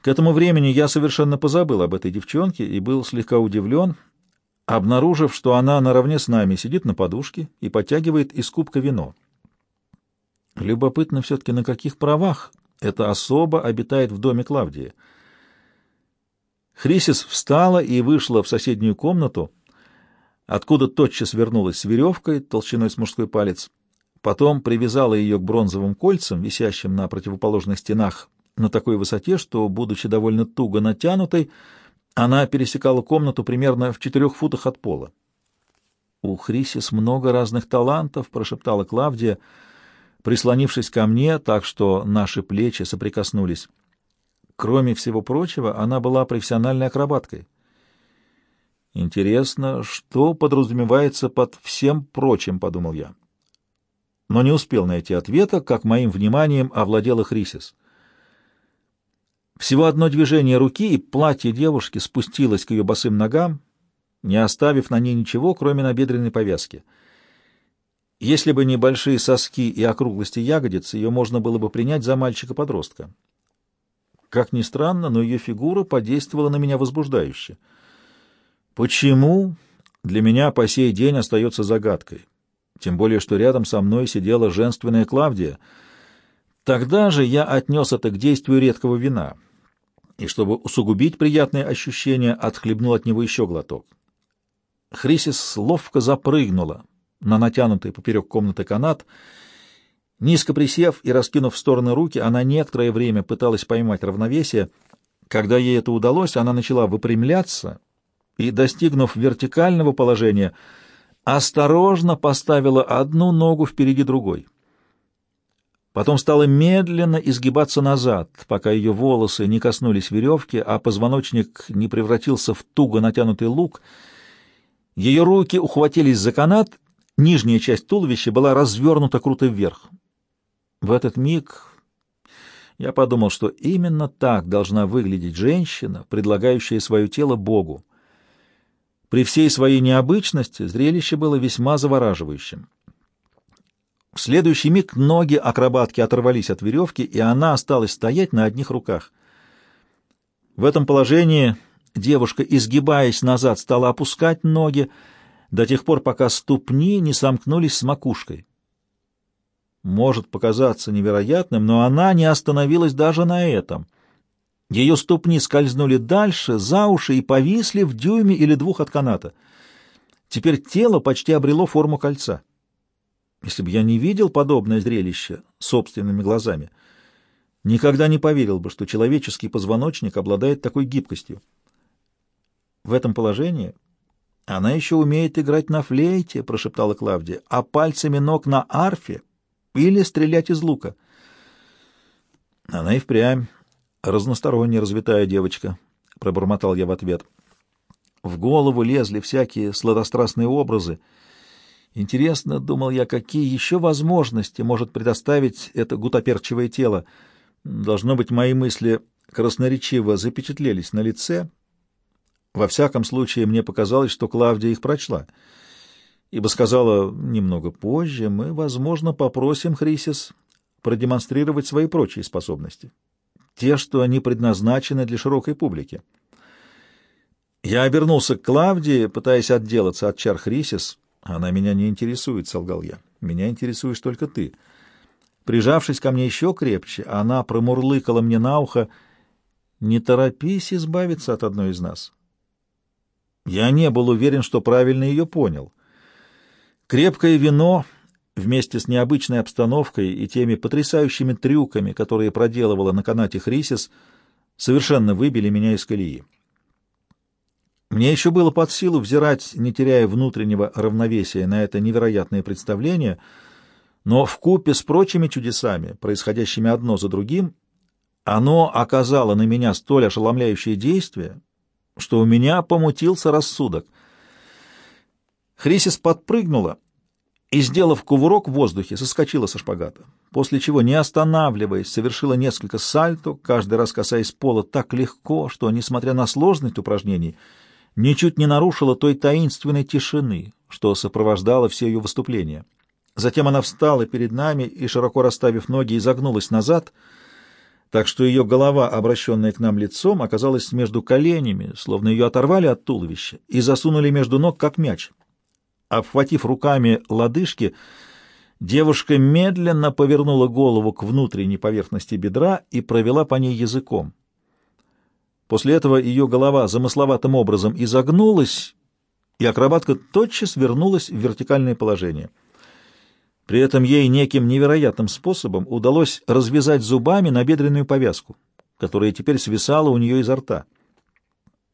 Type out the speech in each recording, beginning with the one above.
К этому времени я совершенно позабыл об этой девчонке и был слегка удивлен, обнаружив, что она наравне с нами сидит на подушке и подтягивает из кубка вино. Любопытно все-таки, на каких правах эта особа обитает в доме Клавдии. Хрисис встала и вышла в соседнюю комнату, откуда тотчас вернулась с веревкой толщиной с мужской палец. Потом привязала ее к бронзовым кольцам, висящим на противоположных стенах на такой высоте, что, будучи довольно туго натянутой, она пересекала комнату примерно в четырех футах от пола. «У Хрисис много разных талантов», — прошептала Клавдия, прислонившись ко мне так, что наши плечи соприкоснулись. Кроме всего прочего, она была профессиональной акробаткой. «Интересно, что подразумевается под всем прочим?» — подумал я. Но не успел найти ответа, как моим вниманием овладела Хрисис. Всего одно движение руки, и платье девушки спустилось к ее босым ногам, не оставив на ней ничего, кроме набедренной повязки. Если бы не большие соски и округлости ягодиц, ее можно было бы принять за мальчика-подростка. Как ни странно, но ее фигура подействовала на меня возбуждающе. Почему, для меня по сей день остается загадкой. Тем более, что рядом со мной сидела женственная Клавдия. Тогда же я отнес это к действию редкого вина — и, чтобы усугубить приятные ощущения, отхлебнул от него еще глоток. Хрисис ловко запрыгнула на натянутый поперек комнаты канат. Низко присев и раскинув в стороны руки, она некоторое время пыталась поймать равновесие. Когда ей это удалось, она начала выпрямляться и, достигнув вертикального положения, осторожно поставила одну ногу впереди другой. Потом стала медленно изгибаться назад, пока ее волосы не коснулись веревки, а позвоночник не превратился в туго натянутый лук. Ее руки ухватились за канат, нижняя часть туловища была развернута круто вверх. В этот миг я подумал, что именно так должна выглядеть женщина, предлагающая свое тело Богу. При всей своей необычности зрелище было весьма завораживающим. В следующий миг ноги акробатки оторвались от веревки, и она осталась стоять на одних руках. В этом положении девушка, изгибаясь назад, стала опускать ноги до тех пор, пока ступни не сомкнулись с макушкой. Может показаться невероятным, но она не остановилась даже на этом. Ее ступни скользнули дальше, за уши и повисли в дюйме или двух от каната. Теперь тело почти обрело форму кольца. Если бы я не видел подобное зрелище собственными глазами, никогда не поверил бы, что человеческий позвоночник обладает такой гибкостью. В этом положении она еще умеет играть на флейте, прошептала Клавдия, а пальцами ног на арфе или стрелять из лука. Она и впрямь разносторонне развитая девочка, пробормотал я в ответ. В голову лезли всякие сладострастные образы — Интересно, думал я, какие еще возможности может предоставить это гутоперчивое тело. Должно быть, мои мысли красноречиво запечатлелись на лице. Во всяком случае, мне показалось, что Клавдия их прочла, ибо сказала немного позже, мы, возможно, попросим Хрисис продемонстрировать свои прочие способности, те, что они предназначены для широкой публики. Я обернулся к Клавдии, пытаясь отделаться от чар Хрисис, «Она меня не интересует», — солгал я. «Меня интересуешь только ты». Прижавшись ко мне еще крепче, она промурлыкала мне на ухо, «Не торопись избавиться от одной из нас». Я не был уверен, что правильно ее понял. Крепкое вино вместе с необычной обстановкой и теми потрясающими трюками, которые проделывала на канате Хрисис, совершенно выбили меня из колеи. Мне еще было под силу взирать, не теряя внутреннего равновесия, на это невероятное представление, но в купе с прочими чудесами, происходящими одно за другим, оно оказало на меня столь ошеломляющее действие, что у меня помутился рассудок. Хрисис подпрыгнула и, сделав кувырок в воздухе, соскочила со шпагата, после чего, не останавливаясь, совершила несколько сальто, каждый раз касаясь пола так легко, что, несмотря на сложность упражнений, ничуть не нарушила той таинственной тишины, что сопровождало все ее выступления. Затем она встала перед нами и, широко расставив ноги, изогнулась назад, так что ее голова, обращенная к нам лицом, оказалась между коленями, словно ее оторвали от туловища и засунули между ног, как мяч. Обхватив руками лодыжки, девушка медленно повернула голову к внутренней поверхности бедра и провела по ней языком. После этого ее голова замысловатым образом изогнулась, и акробатка тотчас вернулась в вертикальное положение — при этом ей неким невероятным способом удалось развязать зубами набедренную повязку, которая теперь свисала у нее изо рта.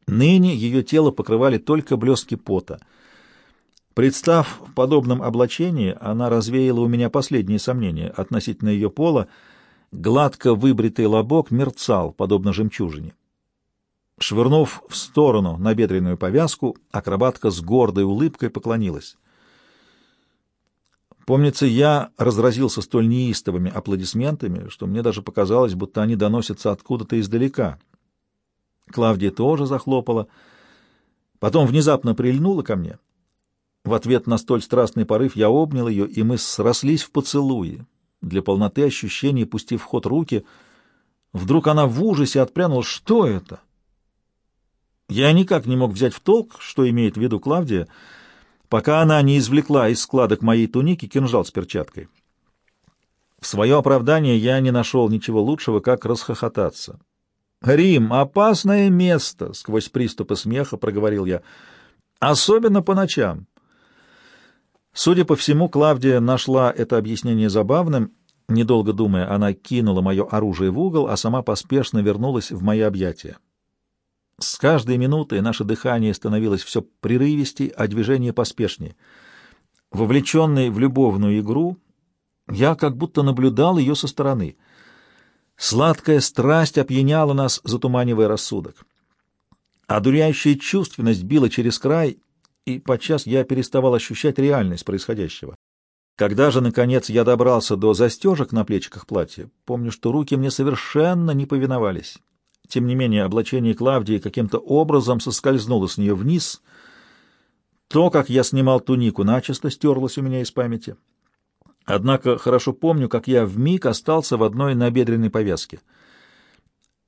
Ныне ее тело покрывали только блестки пота. Представ в подобном облачении, она развеяла у меня последние сомнения относительно ее пола, гладко выбритый лобок мерцал, подобно жемчужине. Швырнув в сторону набедренную повязку, акробатка с гордой улыбкой поклонилась. Помнится, я разразился столь неистовыми аплодисментами, что мне даже показалось, будто они доносятся откуда-то издалека. Клавдия тоже захлопала, потом внезапно прильнула ко мне. В ответ на столь страстный порыв я обнял ее, и мы срослись в поцелуе, для полноты ощущений пустив в ход руки. Вдруг она в ужасе отпрянула. Что это? Я никак не мог взять в толк, что имеет в виду Клавдия, — пока она не извлекла из складок моей туники кинжал с перчаткой. В свое оправдание я не нашел ничего лучшего, как расхохотаться. «Рим — опасное место!» — сквозь приступы смеха проговорил я. «Особенно по ночам». Судя по всему, Клавдия нашла это объяснение забавным. Недолго думая, она кинула мое оружие в угол, а сама поспешно вернулась в мои объятия. С каждой минутой наше дыхание становилось все прерывистей, а движение поспешнее. Вовлеченный в любовную игру, я как будто наблюдал ее со стороны. Сладкая страсть опьяняла нас, затуманивая рассудок. Одуряющая чувственность била через край, и подчас я переставал ощущать реальность происходящего. Когда же, наконец, я добрался до застежек на плечиках платья, помню, что руки мне совершенно не повиновались. Тем не менее, облачение Клавдии каким-то образом соскользнуло с нее вниз. То, как я снимал тунику, начисто стерлось у меня из памяти. Однако хорошо помню, как я вмиг остался в одной набедренной повязке.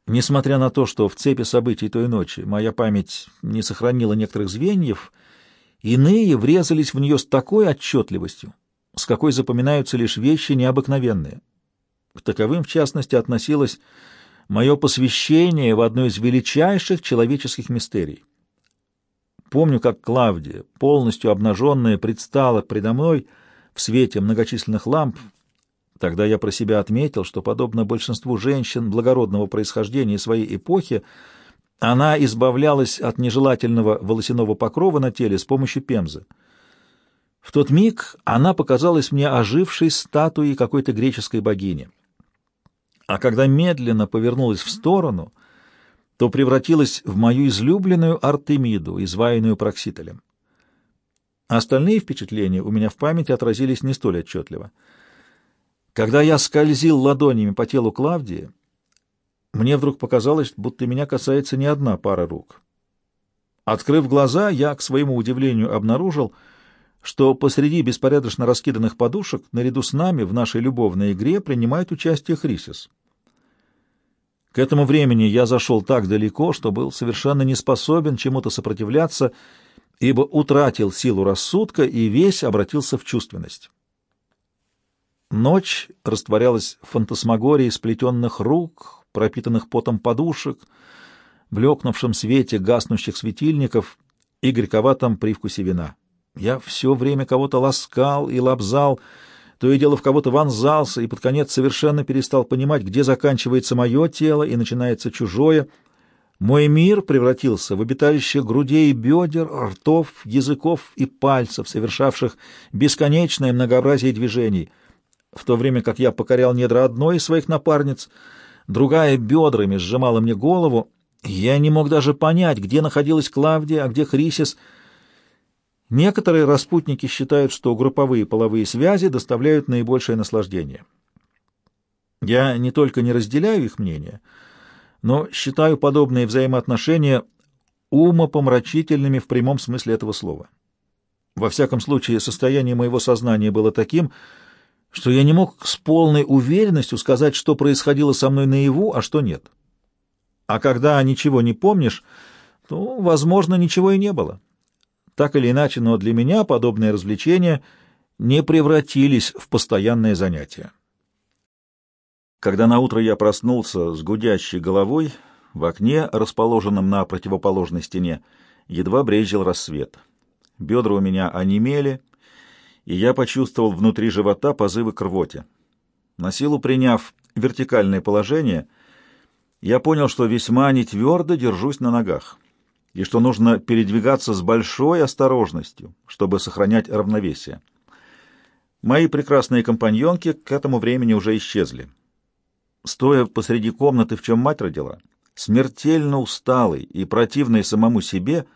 Несмотря на то, что в цепи событий той ночи моя память не сохранила некоторых звеньев, иные врезались в нее с такой отчетливостью, с какой запоминаются лишь вещи необыкновенные. К таковым, в частности, относилась мое посвящение в одно из величайших человеческих мистерий. Помню, как Клавдия, полностью обнаженная, предстала предо мной в свете многочисленных ламп. Тогда я про себя отметил, что, подобно большинству женщин благородного происхождения своей эпохи, она избавлялась от нежелательного волосяного покрова на теле с помощью пемзы. В тот миг она показалась мне ожившей статуей какой-то греческой богини а когда медленно повернулась в сторону, то превратилась в мою излюбленную Артемиду, изваянную Проксителем. Остальные впечатления у меня в памяти отразились не столь отчетливо. Когда я скользил ладонями по телу Клавдии, мне вдруг показалось, будто меня касается не одна пара рук. Открыв глаза, я, к своему удивлению, обнаружил, что посреди беспорядочно раскиданных подушек наряду с нами в нашей любовной игре принимает участие Хрисис. К этому времени я зашел так далеко, что был совершенно не способен чему-то сопротивляться, ибо утратил силу рассудка и весь обратился в чувственность. Ночь растворялась в фантасмагории сплетенных рук, пропитанных потом подушек, блекнувшем свете гаснущих светильников и горьковатом привкусе вина. Я все время кого-то ласкал и лобзал, то и дело в кого-то вонзался, и под конец совершенно перестал понимать, где заканчивается мое тело и начинается чужое. Мой мир превратился в обиталище грудей и бедер, ртов, языков и пальцев, совершавших бесконечное многообразие движений. В то время как я покорял недра одной из своих напарниц, другая бедрами сжимала мне голову, я не мог даже понять, где находилась Клавдия, а где Хрисис — Некоторые распутники считают, что групповые половые связи доставляют наибольшее наслаждение. Я не только не разделяю их мнение, но считаю подобные взаимоотношения умопомрачительными в прямом смысле этого слова. Во всяком случае, состояние моего сознания было таким, что я не мог с полной уверенностью сказать, что происходило со мной наяву, а что нет. А когда ничего не помнишь, то, возможно, ничего и не было. Так или иначе, но для меня подобные развлечения не превратились в постоянное занятие. Когда наутро я проснулся с гудящей головой, в окне, расположенном на противоположной стене, едва брезжил рассвет. Бедра у меня онемели, и я почувствовал внутри живота позывы к рвоте. На силу приняв вертикальное положение, я понял, что весьма нетвердо держусь на ногах, и что нужно передвигаться с большой осторожностью, чтобы сохранять равновесие. Мои прекрасные компаньонки к этому времени уже исчезли. Стоя посреди комнаты, в чем мать родила, смертельно усталый и противный самому себе,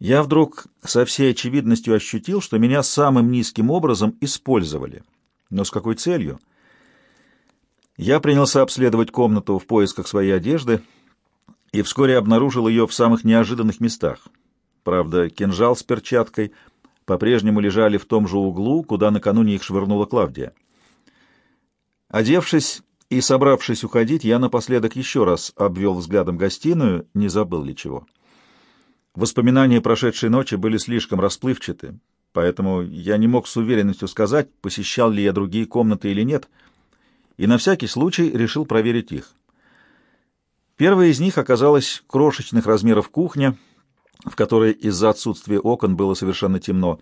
я вдруг со всей очевидностью ощутил, что меня самым низким образом использовали. Но с какой целью? Я принялся обследовать комнату в поисках своей одежды и вскоре обнаружил ее в самых неожиданных местах. Правда, кинжал с перчаткой по-прежнему лежали в том же углу, куда накануне их швырнула Клавдия. Одевшись и собравшись уходить, я напоследок еще раз обвел взглядом гостиную, не забыл ли чего. Воспоминания прошедшей ночи были слишком расплывчаты, поэтому я не мог с уверенностью сказать, посещал ли я другие комнаты или нет, и на всякий случай решил проверить их. Первая из них оказалась крошечных размеров кухня, в которой из-за отсутствия окон было совершенно темно.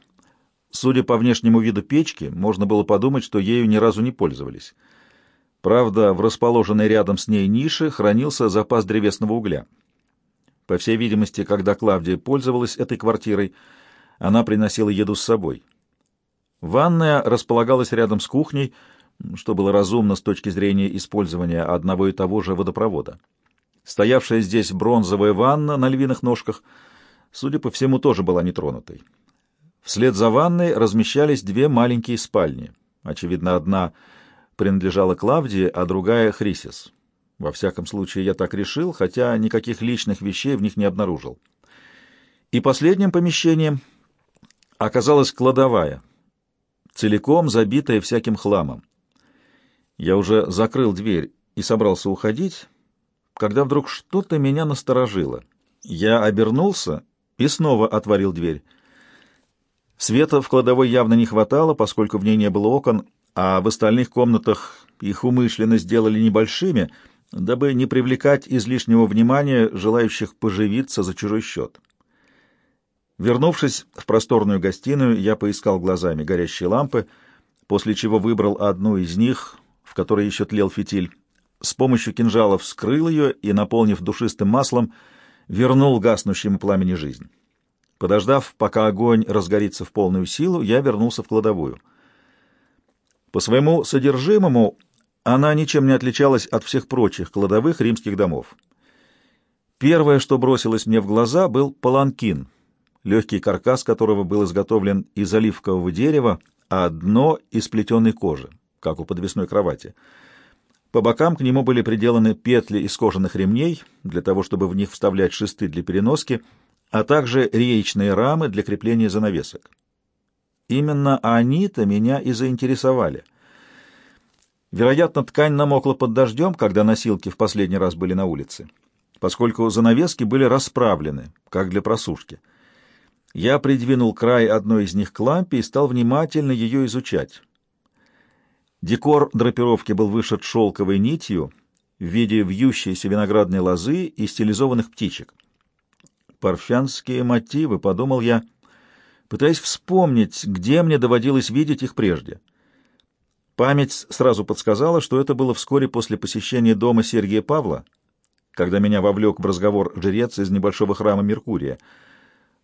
Судя по внешнему виду печки, можно было подумать, что ею ни разу не пользовались. Правда, в расположенной рядом с ней нише хранился запас древесного угля. По всей видимости, когда Клавдия пользовалась этой квартирой, она приносила еду с собой. Ванная располагалась рядом с кухней, что было разумно с точки зрения использования одного и того же водопровода. Стоявшая здесь бронзовая ванна на львиных ножках, судя по всему, тоже была нетронутой. Вслед за ванной размещались две маленькие спальни. Очевидно, одна — принадлежала Клавдии, а другая — Хрисис. Во всяком случае, я так решил, хотя никаких личных вещей в них не обнаружил. И последним помещением оказалась кладовая, целиком забитая всяким хламом. Я уже закрыл дверь и собрался уходить, когда вдруг что-то меня насторожило. Я обернулся и снова отворил дверь. Света в кладовой явно не хватало, поскольку в ней не было окон, а в остальных комнатах их умышленно сделали небольшими, дабы не привлекать излишнего внимания желающих поживиться за чужой счет. Вернувшись в просторную гостиную, я поискал глазами горящие лампы, после чего выбрал одну из них, в которой еще тлел фитиль. С помощью кинжала вскрыл ее и, наполнив душистым маслом, вернул гаснущему пламени жизнь. Подождав, пока огонь разгорится в полную силу, я вернулся в кладовую — по своему содержимому она ничем не отличалась от всех прочих кладовых римских домов. Первое, что бросилось мне в глаза, был паланкин, легкий каркас которого был изготовлен из оливкового дерева, а дно — из плетеной кожи, как у подвесной кровати. По бокам к нему были приделаны петли из кожаных ремней, для того, чтобы в них вставлять шесты для переноски, а также реечные рамы для крепления занавесок. Именно они-то меня и заинтересовали. Вероятно, ткань намокла под дождем, когда носилки в последний раз были на улице, поскольку занавески были расправлены, как для просушки. Я придвинул край одной из них к лампе и стал внимательно ее изучать. Декор драпировки был вышит шелковой нитью в виде вьющейся виноградной лозы и стилизованных птичек. «Парфянские мотивы», — подумал я, — пытаясь вспомнить, где мне доводилось видеть их прежде. Память сразу подсказала, что это было вскоре после посещения дома Сергия Павла, когда меня вовлек в разговор жрец из небольшого храма Меркурия.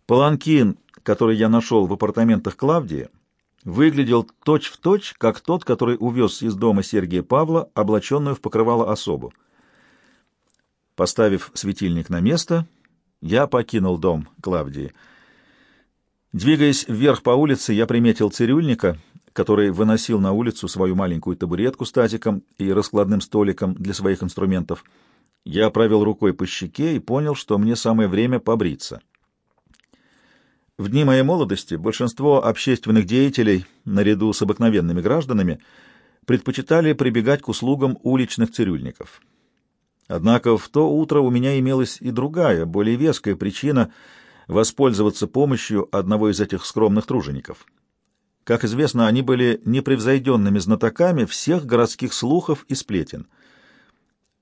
Паланкин, который я нашел в апартаментах Клавдии, выглядел точь-в-точь, точь, как тот, который увез из дома Сергия Павла, облаченную в покрывало особу. Поставив светильник на место, я покинул дом Клавдии — Двигаясь вверх по улице, я приметил цирюльника, который выносил на улицу свою маленькую табуретку с тазиком и раскладным столиком для своих инструментов. Я провел рукой по щеке и понял, что мне самое время побриться. В дни моей молодости большинство общественных деятелей, наряду с обыкновенными гражданами, предпочитали прибегать к услугам уличных цирюльников. Однако в то утро у меня имелась и другая, более веская причина воспользоваться помощью одного из этих скромных тружеников. Как известно, они были непревзойденными знатоками всех городских слухов и сплетен.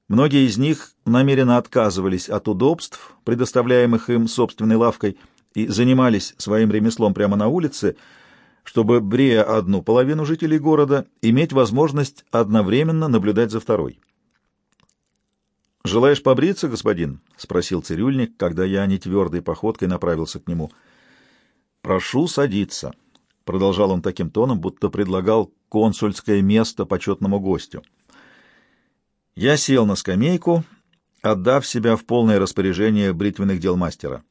Многие из них намеренно отказывались от удобств, предоставляемых им собственной лавкой, и занимались своим ремеслом прямо на улице, чтобы, брея одну половину жителей города, иметь возможность одновременно наблюдать за второй. «Желаешь побриться, господин?» — спросил цирюльник, когда я нетвердой походкой направился к нему. «Прошу садиться», — продолжал он таким тоном, будто предлагал консульское место почетному гостю. Я сел на скамейку, отдав себя в полное распоряжение бритвенных дел мастера.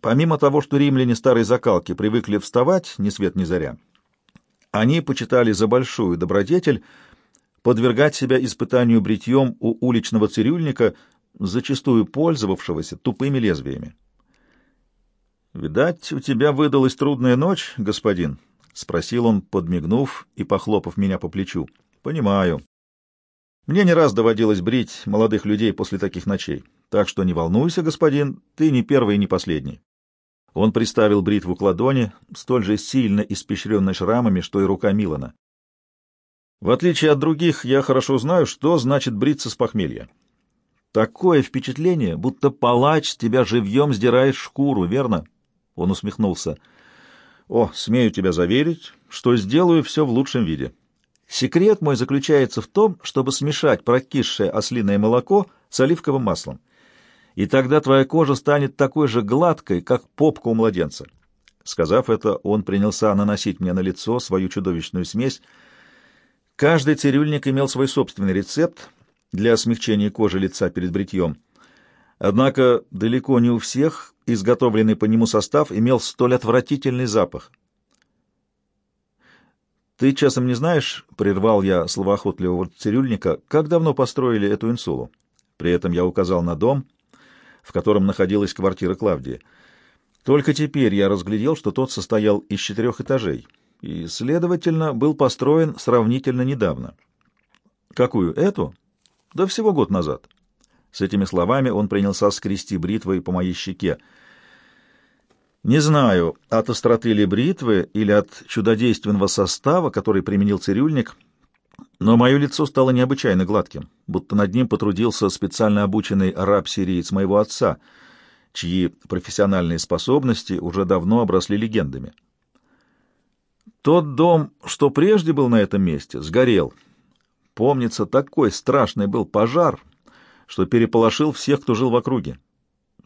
Помимо того, что римляне старой закалки привыкли вставать ни свет ни заря, они почитали за большую добродетель подвергать себя испытанию бритьем у уличного цирюльника, зачастую пользовавшегося тупыми лезвиями. «Видать, у тебя выдалась трудная ночь, господин?» — спросил он, подмигнув и похлопав меня по плечу. «Понимаю. Мне не раз доводилось брить молодых людей после таких ночей, так что не волнуйся, господин, ты не первый и не последний». Он приставил бритву к ладони, столь же сильно испещренной шрамами, что и рука Милана. В отличие от других, я хорошо знаю, что значит бриться с похмелья. Такое впечатление, будто палач тебя живьем сдирает шкуру, верно? Он усмехнулся. О, смею тебя заверить, что сделаю все в лучшем виде. Секрет мой заключается в том, чтобы смешать прокисшее ослиное молоко с оливковым маслом и тогда твоя кожа станет такой же гладкой, как попка у младенца. Сказав это, он принялся наносить мне на лицо свою чудовищную смесь. Каждый цирюльник имел свой собственный рецепт для смягчения кожи лица перед бритьем. Однако далеко не у всех изготовленный по нему состав имел столь отвратительный запах. «Ты часом не знаешь, — прервал я словоохотливого цирюльника, — как давно построили эту инсулу?» При этом я указал на дом — в котором находилась квартира Клавдии. Только теперь я разглядел, что тот состоял из четырех этажей и, следовательно, был построен сравнительно недавно. Какую? Эту? Да всего год назад. С этими словами он принялся скрести бритвой по моей щеке. Не знаю, от остроты ли бритвы или от чудодейственного состава, который применил цирюльник — но мое лицо стало необычайно гладким, будто над ним потрудился специально обученный араб-сириец моего отца, чьи профессиональные способности уже давно обросли легендами. Тот дом, что прежде был на этом месте, сгорел. Помнится, такой страшный был пожар, что переполошил всех, кто жил в округе.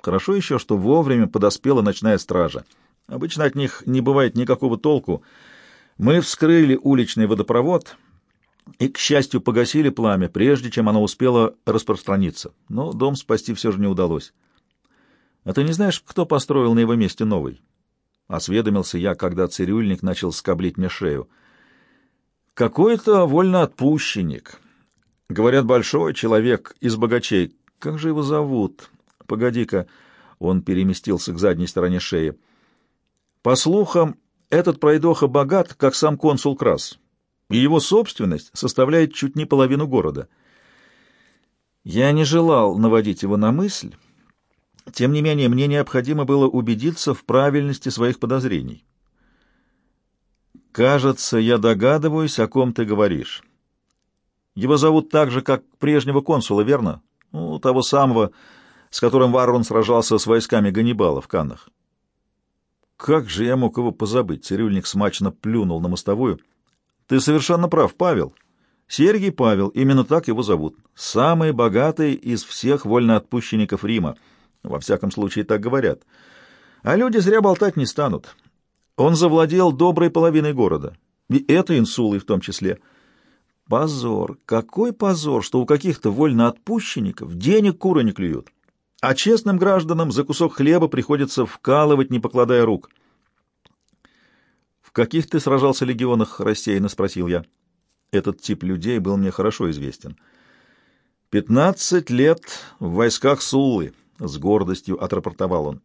Хорошо еще, что вовремя подоспела ночная стража. Обычно от них не бывает никакого толку. Мы вскрыли уличный водопровод — и, к счастью, погасили пламя, прежде чем оно успело распространиться. Но дом спасти все же не удалось. — А ты не знаешь, кто построил на его месте новый? — осведомился я, когда цирюльник начал скоблить мне шею. — Какой-то вольноотпущенник. Говорят, большой человек из богачей. Как же его зовут? Погоди-ка. Он переместился к задней стороне шеи. По слухам, этот пройдоха богат, как сам консул Крас и его собственность составляет чуть не половину города. Я не желал наводить его на мысль, тем не менее мне необходимо было убедиться в правильности своих подозрений. «Кажется, я догадываюсь, о ком ты говоришь. Его зовут так же, как прежнего консула, верно? Ну, того самого, с которым Варрон сражался с войсками Ганнибала в Каннах». «Как же я мог его позабыть?» — цирюльник смачно плюнул на мостовую — ты совершенно прав, Павел. Сергий Павел, именно так его зовут. Самый богатый из всех вольноотпущенников Рима. Во всяком случае, так говорят. А люди зря болтать не станут. Он завладел доброй половиной города. И это инсулой в том числе. Позор! Какой позор, что у каких-то вольноотпущенников денег куры не клюют. А честным гражданам за кусок хлеба приходится вкалывать, не покладая рук. «В каких ты сражался легионах?» — рассеянно спросил я. Этот тип людей был мне хорошо известен. «Пятнадцать лет в войсках Суллы», — с гордостью отрапортовал он.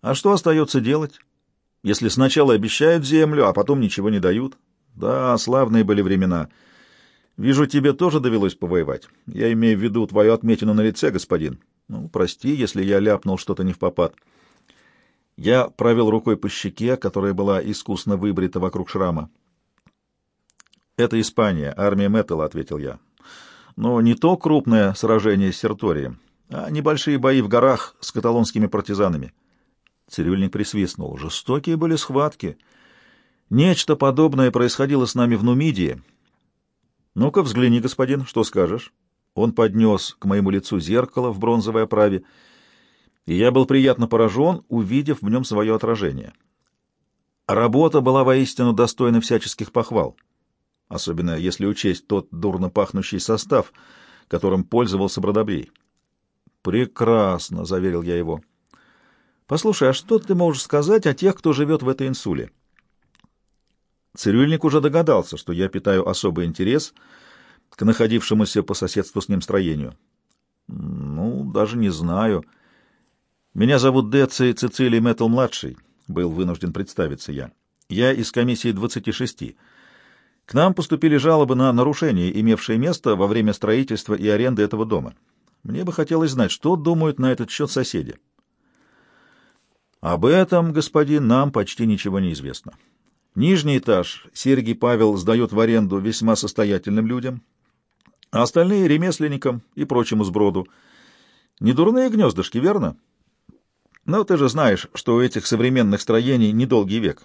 А что остается делать, если сначала обещают землю, а потом ничего не дают? Да, славные были времена. Вижу, тебе тоже довелось повоевать. Я имею в виду твою отметину на лице, господин. Ну, прости, если я ляпнул что-то не в попад. Я провел рукой по щеке, которая была искусно выбрита вокруг шрама. «Это Испания, армия Мэттелла», — ответил я. «Но не то крупное сражение с Серторием, а небольшие бои в горах с каталонскими партизанами». Цирюльник присвистнул. «Жестокие были схватки. Нечто подобное происходило с нами в Нумидии». «Ну-ка, взгляни, господин, что скажешь?» Он поднес к моему лицу зеркало в бронзовой оправе, и я был приятно поражен, увидев в нем свое отражение. Работа была воистину достойна всяческих похвал особенно если учесть тот дурно пахнущий состав, которым пользовался Бродобрей. «Прекрасно», — заверил я его. «Послушай, а что ты можешь сказать о тех, кто живет в этой инсуле?» Цирюльник уже догадался, что я питаю особый интерес к находившемуся по соседству с ним строению. «Ну, даже не знаю. Меня зовут Деци Цицилий Мэттл-младший», — был вынужден представиться я. «Я из комиссии двадцати шести». К нам поступили жалобы на нарушения, имевшие место во время строительства и аренды этого дома. Мне бы хотелось знать, что думают на этот счет соседи. Об этом, господин, нам почти ничего не известно. Нижний этаж Сергий Павел сдает в аренду весьма состоятельным людям, а остальные — ремесленникам и прочему сброду. Недурные гнездышки, верно? Но ты же знаешь, что у этих современных строений недолгий век.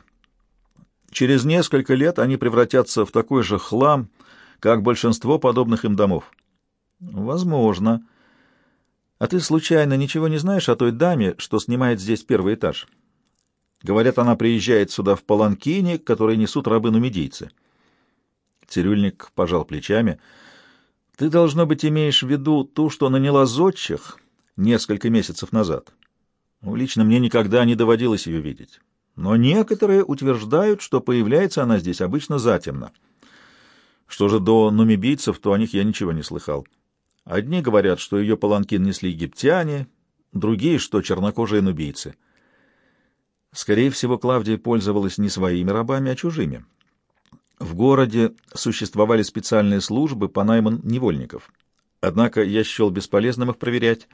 Через несколько лет они превратятся в такой же хлам, как большинство подобных им домов. Возможно. А ты случайно ничего не знаешь о той даме, что снимает здесь первый этаж? Говорят, она приезжает сюда в паланкине, которые несут рабы-нумидийцы. Цирюльник пожал плечами. Ты, должно быть, имеешь в виду ту, что наняла зодчих несколько месяцев назад. Ну, лично мне никогда не доводилось ее видеть но некоторые утверждают, что появляется она здесь обычно затемно. Что же до нумибийцев, то о них я ничего не слыхал. Одни говорят, что ее паланкин несли египтяне, другие, что чернокожие нубийцы. Скорее всего, Клавдия пользовалась не своими рабами, а чужими. В городе существовали специальные службы по найму невольников. Однако я счел бесполезным их проверять,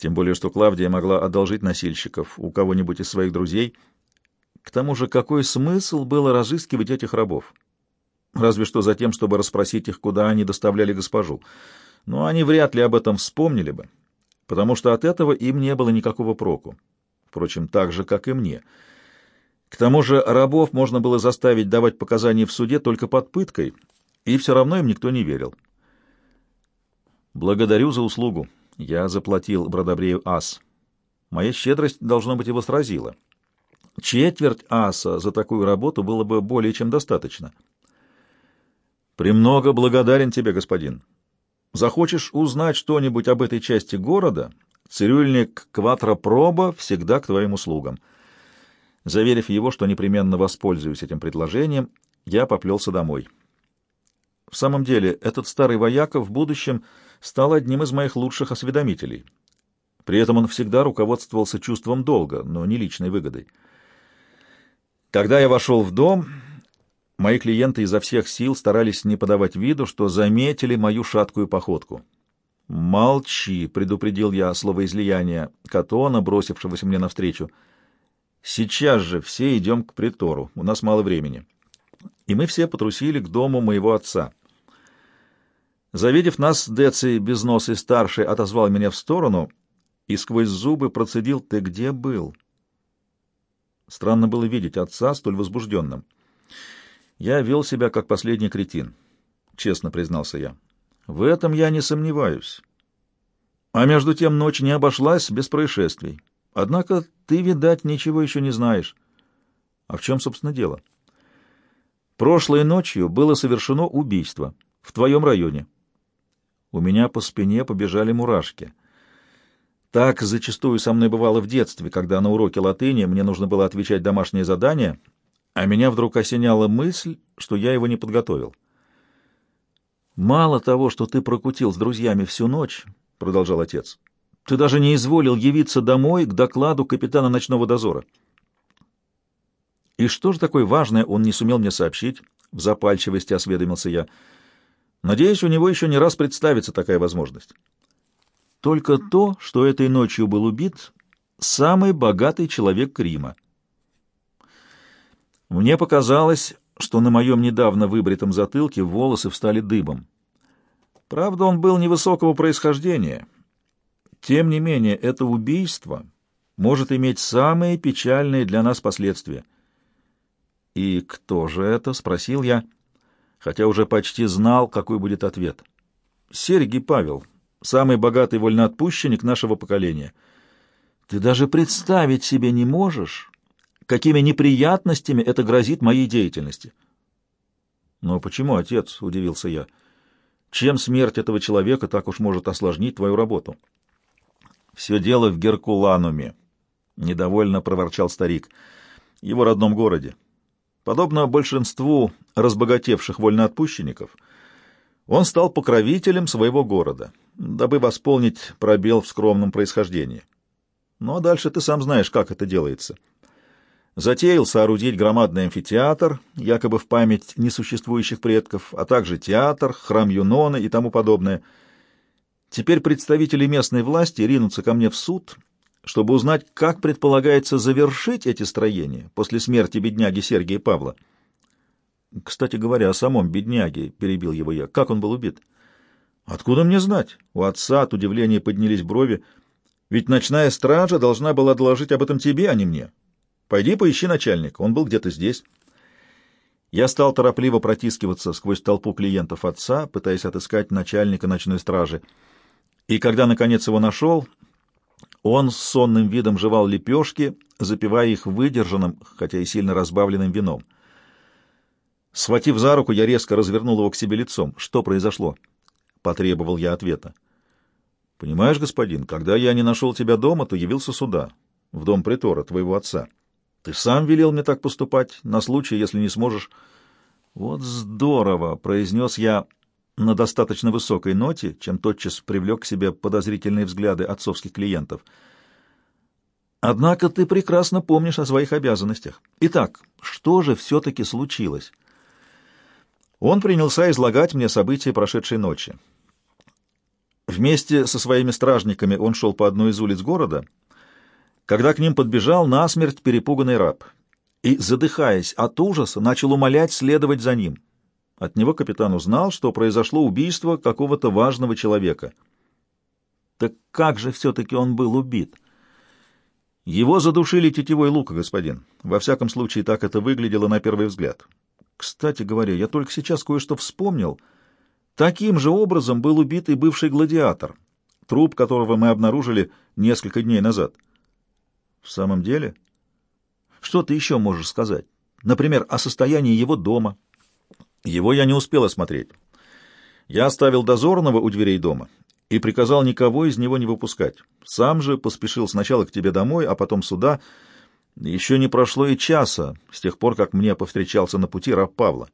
тем более что Клавдия могла одолжить носильщиков у кого-нибудь из своих друзей — к тому же, какой смысл было разыскивать этих рабов? Разве что за тем, чтобы расспросить их, куда они доставляли госпожу. Но они вряд ли об этом вспомнили бы, потому что от этого им не было никакого проку. Впрочем, так же, как и мне. К тому же рабов можно было заставить давать показания в суде только под пыткой, и все равно им никто не верил. «Благодарю за услугу. Я заплатил Бродобрею ас. Моя щедрость, должно быть, его сразила». Четверть аса за такую работу было бы более чем достаточно. «Премного благодарен тебе, господин. Захочешь узнать что-нибудь об этой части города, цирюльник Кватропроба всегда к твоим услугам». Заверив его, что непременно воспользуюсь этим предложением, я поплелся домой. В самом деле, этот старый вояка в будущем стал одним из моих лучших осведомителей. При этом он всегда руководствовался чувством долга, но не личной выгодой. Когда я вошел в дом, мои клиенты изо всех сил старались не подавать виду, что заметили мою шаткую походку. «Молчи», — предупредил я слово излияния Катона, бросившегося мне навстречу. «Сейчас же все идем к притору, у нас мало времени». И мы все потрусили к дому моего отца. Завидев нас, Деций без носа и старший отозвал меня в сторону и сквозь зубы процедил «Ты где был?» Странно было видеть отца столь возбужденным. Я вел себя как последний кретин, честно признался я. В этом я не сомневаюсь. А между тем ночь не обошлась без происшествий. Однако ты, видать, ничего еще не знаешь. А в чем, собственно, дело? Прошлой ночью было совершено убийство в твоем районе. У меня по спине побежали мурашки. Так зачастую со мной бывало в детстве, когда на уроке латыни мне нужно было отвечать домашнее задание, а меня вдруг осеняла мысль, что я его не подготовил. «Мало того, что ты прокутил с друзьями всю ночь», — продолжал отец, Ты даже не изволил явиться домой к докладу капитана ночного дозора. И что же такое важное он не сумел мне сообщить? В запальчивости осведомился я. Надеюсь, у него еще не раз представится такая возможность. Только то, что этой ночью был убит самый богатый человек Крима. Мне показалось, что на моем недавно выбритом затылке волосы встали дыбом. Правда, он был невысокого происхождения. Тем не менее, это убийство может иметь самые печальные для нас последствия. «И кто же это?» — спросил я, хотя уже почти знал, какой будет ответ. «Сергий Павел, самый богатый вольноотпущенник нашего поколения. Ты даже представить себе не можешь, какими неприятностями это грозит моей деятельности». «Но почему, отец?» — удивился я. «Чем смерть этого человека так уж может осложнить твою работу?» «Все дело в Геркулануме», — недовольно проворчал старик, — «его родном городе. Подобно большинству разбогатевших вольноотпущенников, он стал покровителем своего города, дабы восполнить пробел в скромном происхождении. Ну а дальше ты сам знаешь, как это делается. Затеял соорудить громадный амфитеатр, якобы в память несуществующих предков, а также театр, храм Юнона и тому подобное. Теперь представители местной власти ринутся ко мне в суд — чтобы узнать, как предполагается завершить эти строения после смерти бедняги Сергия Павла. Кстати говоря, о самом бедняге, — перебил его я, — как он был убит? Откуда мне знать? У отца от удивления поднялись брови. Ведь ночная стража должна была доложить об этом тебе, а не мне. Пойди поищи начальника, он был где-то здесь. Я стал торопливо протискиваться сквозь толпу клиентов отца, пытаясь отыскать начальника ночной стражи. И когда, наконец, его нашел, он с сонным видом жевал лепешки, запивая их выдержанным, хотя и сильно разбавленным вином. Схватив за руку, я резко развернул его к себе лицом. «Что произошло?» — потребовал я ответа. «Понимаешь, господин, когда я не нашел тебя дома, то явился сюда, в дом притора, твоего отца. Ты сам велел мне так поступать, на случай, если не сможешь...» «Вот здорово!» — произнес я на достаточно высокой ноте, чем тотчас привлек к себе подозрительные взгляды отцовских клиентов. Однако ты прекрасно помнишь о своих обязанностях. Итак, что же все-таки случилось? Он принялся излагать мне события прошедшей ночи. Вместе со своими стражниками он шел по одной из улиц города, когда к ним подбежал насмерть перепуганный раб и, задыхаясь от ужаса, начал умолять следовать за ним — от него капитан узнал, что произошло убийство какого-то важного человека. Так как же все-таки он был убит? Его задушили тетивой лука, господин. Во всяком случае, так это выглядело на первый взгляд. Кстати говоря, я только сейчас кое-что вспомнил. Таким же образом был убит и бывший гладиатор, труп которого мы обнаружили несколько дней назад. В самом деле? Что ты еще можешь сказать? Например, о состоянии его дома, его я не успел осмотреть. Я оставил дозорного у дверей дома и приказал никого из него не выпускать. Сам же поспешил сначала к тебе домой, а потом сюда. Еще не прошло и часа с тех пор, как мне повстречался на пути раб Павла.